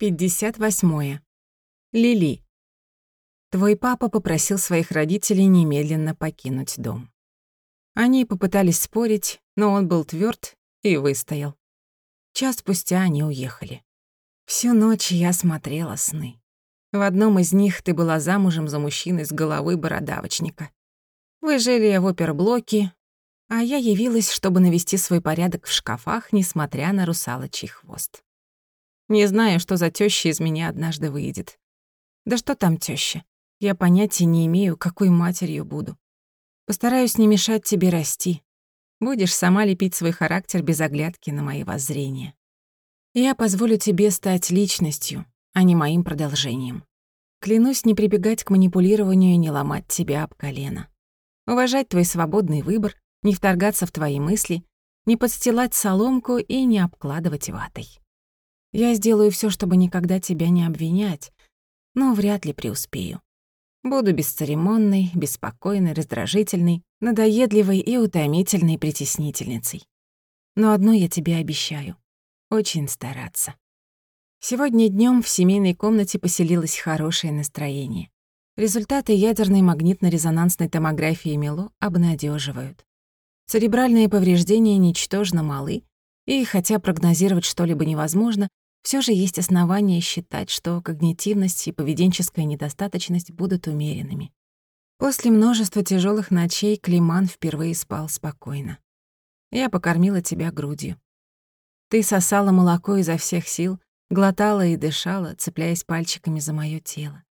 58. Лили. Твой папа попросил своих родителей немедленно покинуть дом. Они попытались спорить, но он был тверд и выстоял. Час спустя они уехали. Всю ночь я смотрела сны. В одном из них ты была замужем за мужчиной с головой бородавочника. Вы жили в оперблоке, а я явилась, чтобы навести свой порядок в шкафах, несмотря на русалочий хвост. Не знаю, что за тёща из меня однажды выйдет. Да что там тёща? Я понятия не имею, какой матерью буду. Постараюсь не мешать тебе расти. Будешь сама лепить свой характер без оглядки на мои воззрения. Я позволю тебе стать личностью, а не моим продолжением. Клянусь не прибегать к манипулированию и не ломать тебя об колено. Уважать твой свободный выбор, не вторгаться в твои мысли, не подстилать соломку и не обкладывать ватой. Я сделаю все, чтобы никогда тебя не обвинять, но вряд ли преуспею. Буду бесцеремонной, беспокойной, раздражительной, надоедливой и утомительной притеснительницей. Но одно я тебе обещаю — очень стараться. Сегодня днем в семейной комнате поселилось хорошее настроение. Результаты ядерной магнитно-резонансной томографии МИЛО обнадеживают. Церебральные повреждения ничтожно малы, и хотя прогнозировать что-либо невозможно, все же есть основания считать, что когнитивность и поведенческая недостаточность будут умеренными. После множества тяжелых ночей Климан впервые спал спокойно. Я покормила тебя грудью. Ты сосала молоко изо всех сил, глотала и дышала, цепляясь пальчиками за моё тело.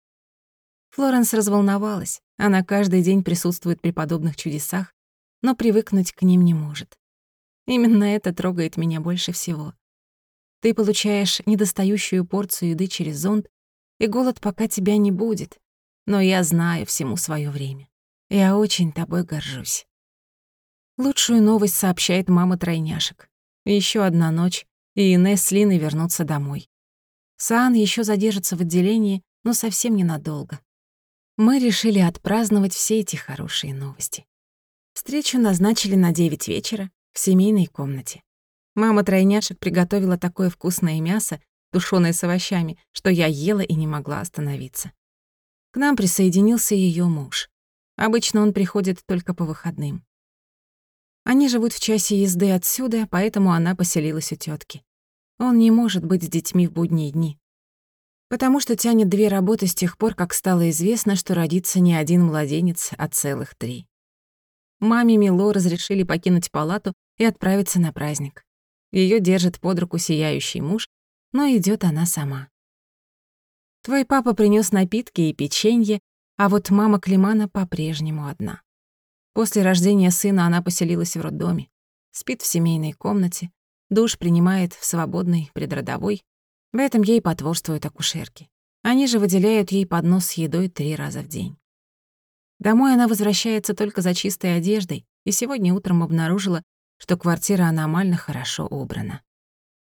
Флоренс разволновалась. Она каждый день присутствует при подобных чудесах, но привыкнуть к ним не может. Именно это трогает меня больше всего. Ты получаешь недостающую порцию еды через зонд, и голод пока тебя не будет. Но я знаю всему свое время. Я очень тобой горжусь. Лучшую новость сообщает мама тройняшек. Еще одна ночь, и Инесс с Линой вернутся домой. Сан еще задержится в отделении, но совсем ненадолго. Мы решили отпраздновать все эти хорошие новости. Встречу назначили на 9 вечера в семейной комнате. Мама тройняшек приготовила такое вкусное мясо, тушёное с овощами, что я ела и не могла остановиться. К нам присоединился её муж. Обычно он приходит только по выходным. Они живут в часе езды отсюда, поэтому она поселилась у тётки. Он не может быть с детьми в будние дни. Потому что тянет две работы с тех пор, как стало известно, что родится не один младенец, а целых три. Маме Мило разрешили покинуть палату и отправиться на праздник. Ее держит под руку сияющий муж, но идет она сама. Твой папа принес напитки и печенье, а вот мама Климана по-прежнему одна. После рождения сына она поселилась в роддоме, спит в семейной комнате, душ принимает в свободной предродовой. В этом ей потворствуют акушерки. Они же выделяют ей поднос с едой три раза в день. Домой она возвращается только за чистой одеждой, и сегодня утром обнаружила, что квартира аномально хорошо убрана.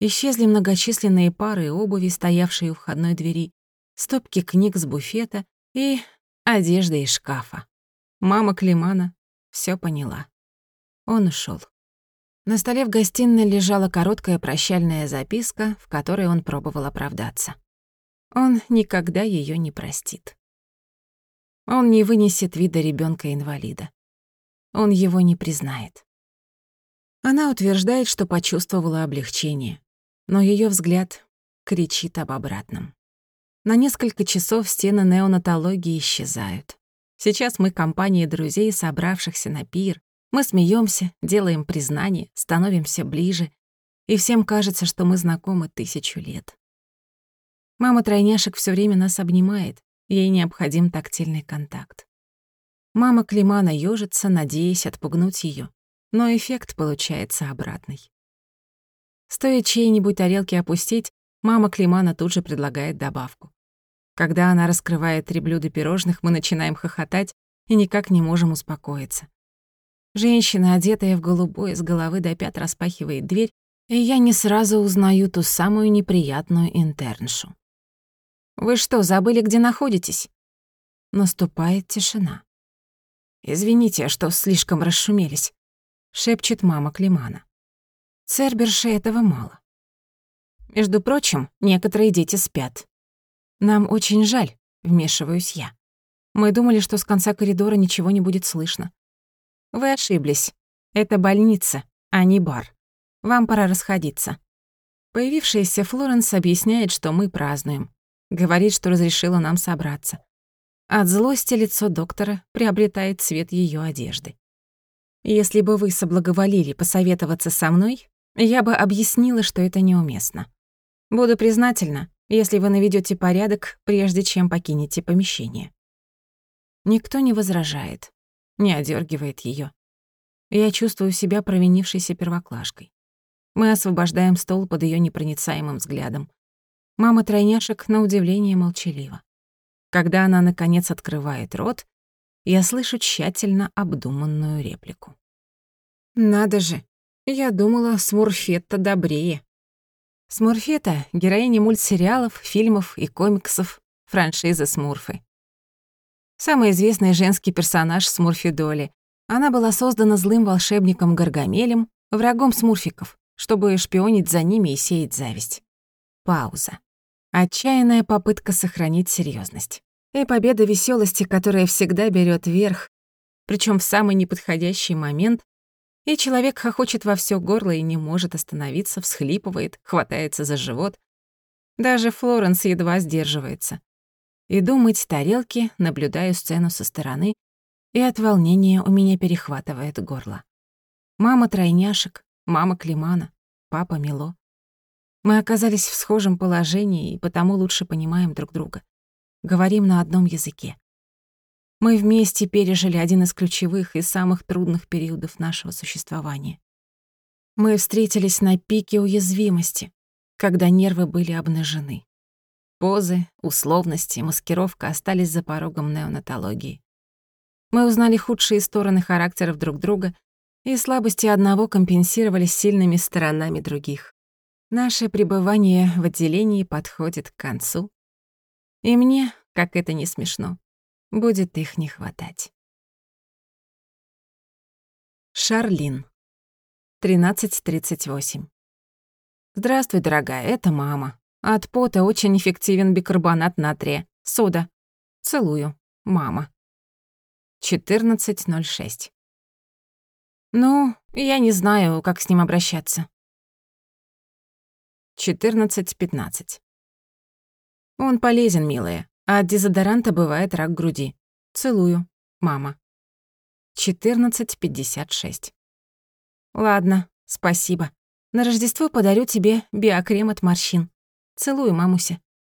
Исчезли многочисленные пары обуви, стоявшие у входной двери, стопки книг с буфета и одежда из шкафа. Мама Климана все поняла. Он ушел. На столе в гостиной лежала короткая прощальная записка, в которой он пробовал оправдаться. Он никогда ее не простит. Он не вынесет вида ребенка инвалида Он его не признает. Она утверждает, что почувствовала облегчение, но ее взгляд кричит об обратном. На несколько часов стены неонатологии исчезают. Сейчас мы компания друзей, собравшихся на пир. Мы смеемся, делаем признание, становимся ближе, и всем кажется, что мы знакомы тысячу лет. Мама тройняшек все время нас обнимает, ей необходим тактильный контакт. Мама Климана ёжится, надеясь отпугнуть ее, но эффект получается обратный. Стоит чьей-нибудь тарелки опустить, мама Климана тут же предлагает добавку. Когда она раскрывает три блюда пирожных, мы начинаем хохотать и никак не можем успокоиться. Женщина, одетая в голубое, с головы до пят распахивает дверь, и я не сразу узнаю ту самую неприятную интерншу. «Вы что, забыли, где находитесь?» Наступает тишина. «Извините, что слишком расшумелись шепчет мама Климана. Церберше этого мало. Между прочим, некоторые дети спят. Нам очень жаль, вмешиваюсь я. Мы думали, что с конца коридора ничего не будет слышно. Вы ошиблись. Это больница, а не бар. Вам пора расходиться. Появившаяся Флоренс объясняет, что мы празднуем. Говорит, что разрешила нам собраться. От злости лицо доктора приобретает цвет ее одежды. Если бы вы соблаговолили посоветоваться со мной, я бы объяснила, что это неуместно. Буду признательна, если вы наведете порядок, прежде чем покинете помещение. Никто не возражает, не одергивает ее. Я чувствую себя провинившейся первоклашкой. Мы освобождаем стол под ее непроницаемым взглядом. Мама тройняшек на удивление молчалива. Когда она, наконец, открывает рот, я слышу тщательно обдуманную реплику. «Надо же, я думала, Смурфетта добрее». Смурфета — героиня мультсериалов, фильмов и комиксов франшизы Смурфы. Самый известный женский персонаж Смурфи Доли. Она была создана злым волшебником Гаргамелем, врагом смурфиков, чтобы шпионить за ними и сеять зависть. Пауза. Отчаянная попытка сохранить серьезность. И победа веселости, которая всегда берет верх, причем в самый неподходящий момент, и человек хохочет во все горло и не может остановиться, всхлипывает, хватается за живот. Даже Флоренс едва сдерживается. Иду мыть тарелки, наблюдаю сцену со стороны, и от волнения у меня перехватывает горло. Мама тройняшек, мама Климана, папа Мило. Мы оказались в схожем положении и потому лучше понимаем друг друга. Говорим на одном языке. Мы вместе пережили один из ключевых и самых трудных периодов нашего существования. Мы встретились на пике уязвимости, когда нервы были обнажены. Позы, условности, маскировка остались за порогом неонатологии. Мы узнали худшие стороны характеров друг друга, и слабости одного компенсировались сильными сторонами других. Наше пребывание в отделении подходит к концу. И мне, как это не смешно, будет их не хватать. Шарлин. 13.38. Здравствуй, дорогая, это мама. От пота очень эффективен бикарбонат натрия. Сода. Целую. Мама. 14.06. Ну, я не знаю, как с ним обращаться. 14.15. Он полезен, милая. А от дезодоранта бывает рак груди. Целую. Мама. 14.56. Ладно, спасибо. На Рождество подарю тебе биокрем от морщин. Целую, мамуся.